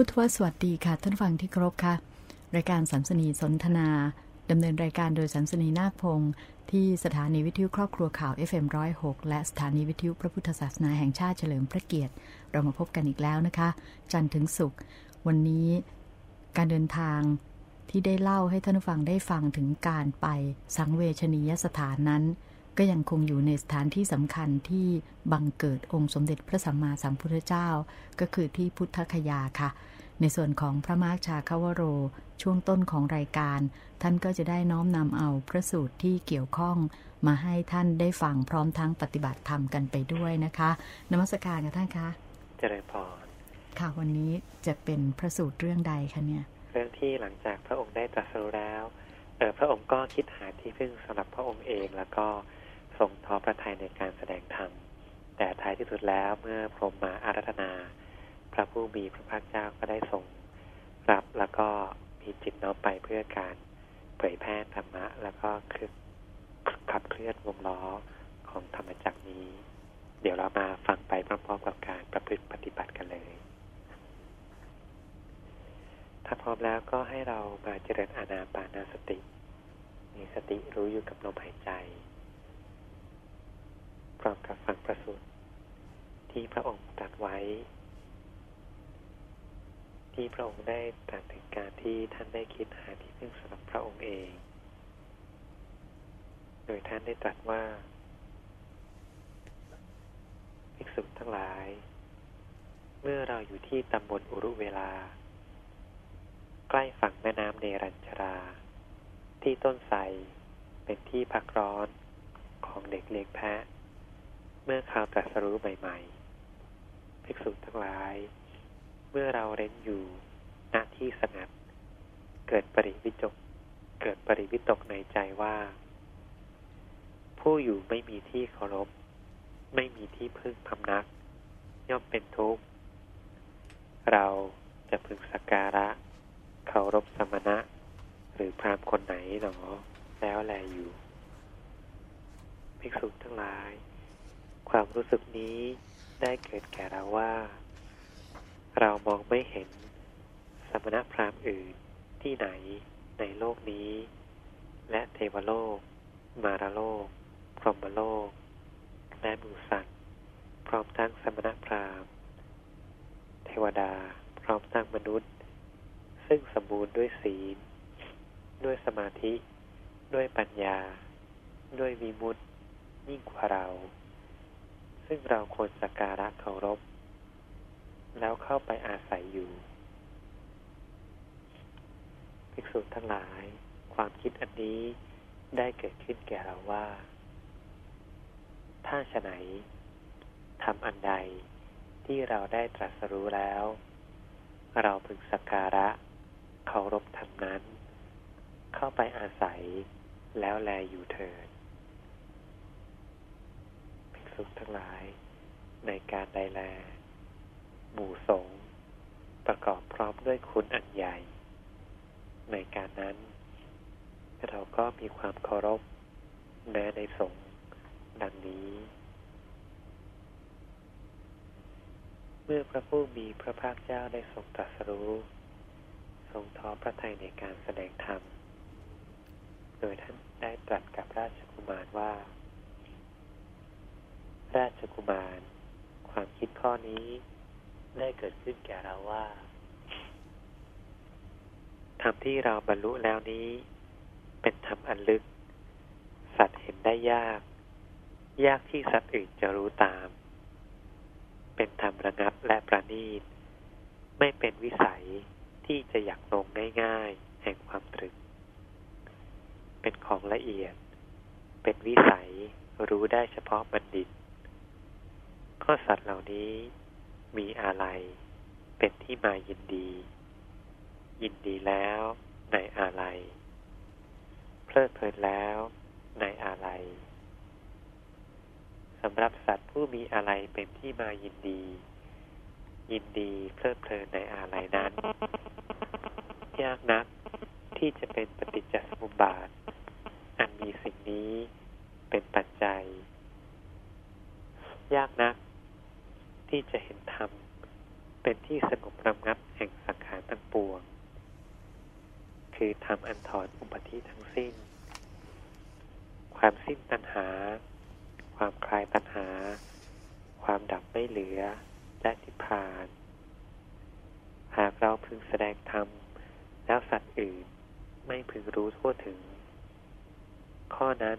พุทธวสวัสดีค่ะ ท่านฟังที่ครพค่ะ รายการสัมสนีสนทนาดำเนินรายการโดยสัมสนีนาคพงศ์ที่สถานีวิทยุครอบครัวข่าว FM106 และสถานีวิทยุพระพุทธศาสนาแห่งชาติเฉลิมพระเกียรติ เรามาพบกันอีกแล้วนะคะ จันทร์ถึงศุกร์วันนี้การเดินทางที่ได้เล่าให้ท่านฟังได้ฟังถึงการไปสังเวชนียสถานนั้น ก็ยังคงอยู่ในสถานที่สำคัญที่บังเกิดองค์สมเด็จพระสัมมาสัมพุทธเจ้า ก็คือที่พุทธคยาค่ะ ในส่วนของพระมาร์ชาคาวโร ช่วงต้นของรายการ ท่านก็จะได้น้อมนำเอาพระสูตรที่เกี่ยวข้องมาให้ท่านได้ฟังพร้อมทั้งปฏิบัติธรรมกันไปด้วยนะคะ นมัสการกับท่านคะเจริญพรค่ะวันนี้จะเป็นพระสูตรเรื่องใดคะเนี่ย เรื่องที่หลังจากพระองค์ได้ตรัสรู้แล้วเออพระองค์ก็คิดหาที่พึ่งสำหรับพระองค์เองแล้วก็ ทรงท้อพระทัยในการแสดงธรรม แต่ท้ายที่สุดแล้วเมื่อพรหมมาอารัธนา พระผู้มีพระภาคเจ้าก็ได้ทรงรับแล้วก็มีจิตน้อมไปเพื่อการเผยแพร่ธรรมะ แล้วก็คือขับเคลื่อนวงล้อของธรรมจักรนี้ เดี๋ยวเรามาฟังไปพร้อมๆกับการประพฤติปฏิบัติกันเลย ถ้าพร้อมแล้วก็ให้เรามาเจริญอานาปานาสติ มีสติรู้อยู่กับลมหายใจ รอมกับฟังประสุทธิ์ที่พระองค์ตรัสไว้ ที่พระองค์ได้ตรัสถึงการที่ท่านได้คิดหาที่พึ่งสำหรับพระองค์เอง โดยท่านได้ตรัสว่าภิกษุทั้งหลาย เมื่อเราอยู่ที่ตำบลอุรุเวลา ใกล้ฝั่งแม่น้ำเนรัญชรา ที่ต้นไทรเป็นที่พักร้อนของเด็กเล็กแพะ เมื่อข่าวตรัสรู้ใหม่ๆภิกษุทั้งหลาย เมื่อเราเร้นอยู่ณที่สงัด เกิดปริวิจก เกิดปริวิตกในใจว่า ผู้อยู่ไม่มีที่เคารพ ไม่มีที่พึ่งพำนัก ย่อมเป็นทุกข์ เราจะพึงสักการะเคารพสมณะ หรือพรามคนไหนหนอ แล้วแลอยู่ ภิกษุทั้งหลาย ความรู้สึกนี้ได้เกิดแก่เราว่า เรามองไม่เห็นสมณพราหมณ์อื่นที่ไหนในโลกนี้ และเทวโลก มารโลก พรหมโลก และมูสัตว์พร้อมทั้งสมณพราหมณ์ เทวดาพร้อมทั้งมนุษย์ ซึ่งสมบูรณ์ด้วยศีล ด้วยสมาธิ ด้วยปัญญา ด้วยวิมุตติยิ่งกว่าเรา ซึ่งเราควรสักการะเคารพ แล้วเข้าไปอาศัยอยู่ ภิกษุทั้งหลาย ความคิดอันนี้ได้เกิดขึ้นแก่เราว่า ถ้าฉไหนทำอันใดที่เราได้ตรัสรู้แล้ว เราพึงสักการะเคารพทำนั้น เข้าไปอาศัยแล้วแลอยู่เถิด สุขทั้งหลาย ในการใดแล หมู่สงประกอบพร้อมด้วยคุณอันใหญ่ ในการนั้นเราก็มีความเคารพ แม้ในสงดังนี้ เมื่อพระผู้มีพระภาคเจ้าได้ทรงตรัสรู้ ทรงท้อพระทัยในการแสดงธรรม โดยท่านได้ตรัสกับราชกุมารว่า ราชกุมาร ความคิดข้อนี้ ได้เกิดขึ้นแก่เราว่าธรรมที่เราบรรลุแล้วนี้ เป็นธรรมอันลึก สัตว์เห็นได้ยาก ยากที่สัตว์อื่นจะรู้ตาม เป็นธรรมระงับและประณีต ไม่เป็นวิสัยที่จะอยากลงง่ายๆ แห่งความตรึก เป็นของละเอียด เป็นวิสัยรู้ได้เฉพาะบัณฑิต ก็สัตว์เหล่านี้มีอะไรเป็นที่มายินดี ยินดีแล้วในอะไร เพลิดเพลินแล้วในอะไรสำหรับสัตว์ผู้มีอะไรเป็นที่มายินดี ยินดีเพลิดเพลินในอะไรนั้น ยากนักที่จะเป็นปฏิจจสมุปบาท อันมีสิ่งนี้เป็นปัจจัย ยากนัก ที่จะเห็นธรรม เป็นที่สงบระงับแห่งสังขารตั้งปวง คือธรรมอันถอนอุปธิทั้งสิ้น ความสิ้นตัณหา ความคลายตัณหา ความดับไม่เหลือและนิพพาน หากเราพึงแสดงธรรม แล้วสัตว์อื่นไม่พึงรู้ทั่วถึง ข้อนั้น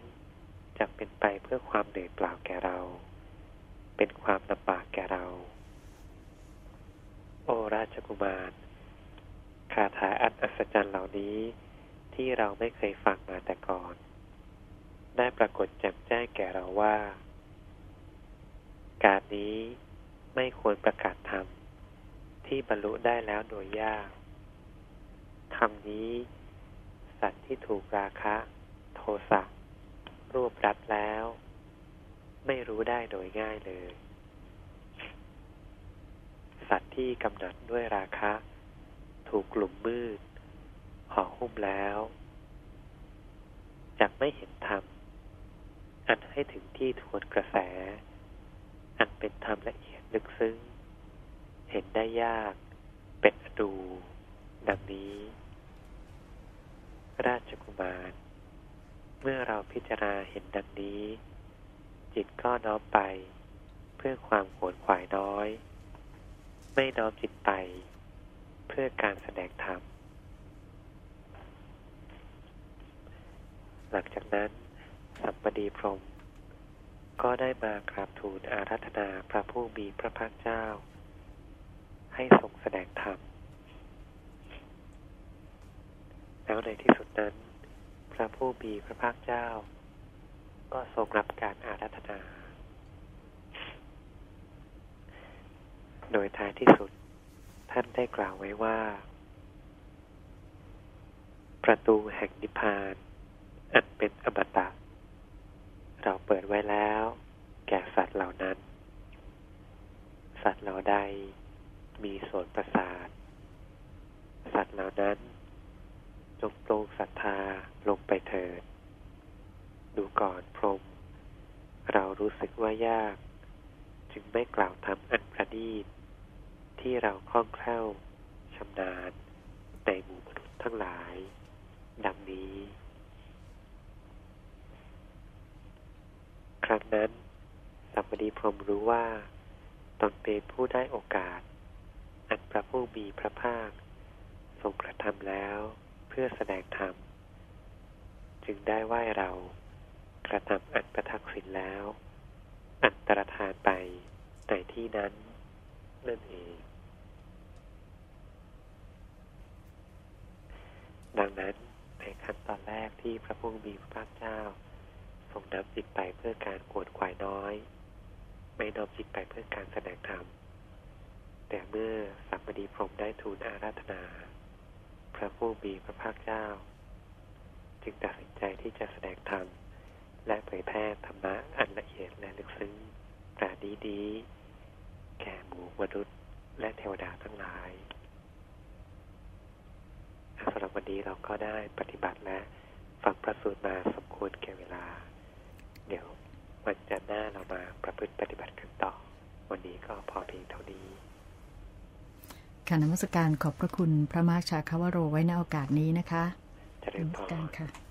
จะเป็นไปเพื่อความเดือดเปล่าแก่เรา เป็นความลำบากแก่เรา โอราชกุมารคาถาอันอัศจรรย์เหล่านี้ที่เราไม่เคยฟังมาแต่ก่อน ได้ปรากฏแจ่มแจ้งแก่เราว่า การนี้ไม่ควรประกาศธรรมที่บรรลุได้แล้วโดยยากธรรมนี้ สัตว์ที่ถูกราคะ โทสะรวบรัดแล้ว ไม่รู้ได้โดยง่ายเลย สัตว์ที่กำหนัดด้วยราคะ ถูกกลุ่มมืดห่อหุ้มแล้วจะไม่เห็นธรรม อันให้ถึงที่ทวนกระแส อันเป็นธรรมละเอียดลึกซึ้ง เห็นได้ยาก เป็นอดู ดังนี้ ราชกุมาร เมื่อเราพิจารณาเห็นดังนี้ จิตก็น้อมไป เพื่อความขวนขวายน้อย ไม่น้อมจิตไป เพื่อการแสดงธรรม หลังจากนั้น สัมปดีพรมก็ได้มากราบทูลอารัธนาพระผู้มีพระภาคเจ้า ให้ทรงแสดงธรรม แล้วในที่สุดนั้น พระผู้มีพระภาคเจ้า ก็ทรงรับการอารัธนา โดยท้ายที่สุดท่านได้กล่าวไว้ว่า ประตูแห่งนิพพานอันเป็นอมตะ เราเปิดไว้แล้ว แก่สัตว์เหล่านั้น สัตว์เหล่าใดมีโสตประสาท สัตว์เหล่านั้น จงปรงศรัทธาลงไปเถิด ดูก่อนพรม เรารู้สึกว่ายาก จึงไม่กล่าวทำอันประณีตที่เราคล่องแคล่วชำนาญในหมู่มนุษย์ทั้งหลาย ดังนี้ ครั้งนั้นสัมปดีพรมรู้ว่า ตนเป็นผู้ได้โอกาส อันพระผู้มีพระภาค ทรงกระทำแล้วเพื่อแสดงธรรม จึงได้ไหว้เรา กระทำอันประทักษิณแล้ว อันตรธานไปในที่นั้นนั่นเอง ดังนั้นในขั้นตอนแรกที่พระผู้มีพระภาคเจ้า ทรงนำจิตไปเพื่อการกวดขวายน้อย ไม่นำจิตไปเพื่อการแสดงธรรม แต่เมื่อสัมปดีพรมได้ทูลอาราธนา พระผู้มีพระภาคเจ้า จึงตัดสินใจที่จะแสดงธรรม และเผยแพร่ธรรมะอันละเอียดและลึกซึ้งปราดีดี แก่หมู่มนุษย์ และเทวดาทั้งหลายสำหรับวันนี้เราก็ได้ปฏิบัติและฟังพระสูตรมาสมควรแก่เวลา เดี๋ยววันจันทร์หน้าเรามาประพฤติปฏิบัติกันต่อ วันนี้ก็พอเพียงเท่านี้ค่ะนมัสการขอบพระคุณพระมากชาคาวโรไว้ในโอกาสนี้นะคะเจริญพนมัสการรค่ะ